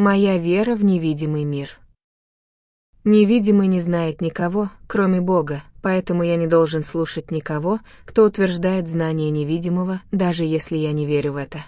Моя вера в невидимый мир. Невидимый не знает никого, кроме Бога, поэтому я не должен слушать никого, кто утверждает знание невидимого, даже если я не верю в это.